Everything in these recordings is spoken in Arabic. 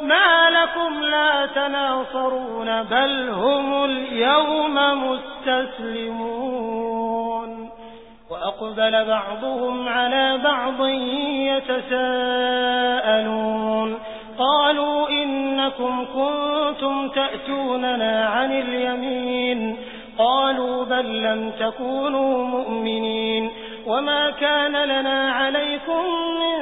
ما لكم لا تناصرون بل هم اليوم مستسلمون وأقبل بعضهم على بعض يتساءلون قالوا إنكم كنتم تأتوننا عن اليمين قالوا بل لم تكونوا مؤمنين وما كان لنا عليكم من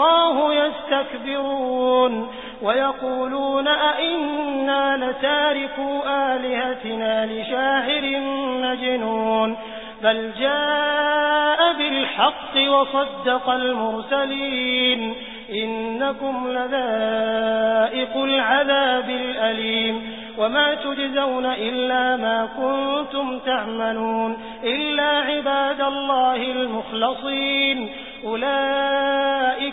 الله يستكبرون ويقولون أئنا لتاركوا آلهتنا لشاعر مجنون بل جاء بالحق وصدق المرسلين إنكم لذائق العذاب الأليم وما تجزون إلا ما كنتم تعملون إلا عباد الله المخلصين أولئك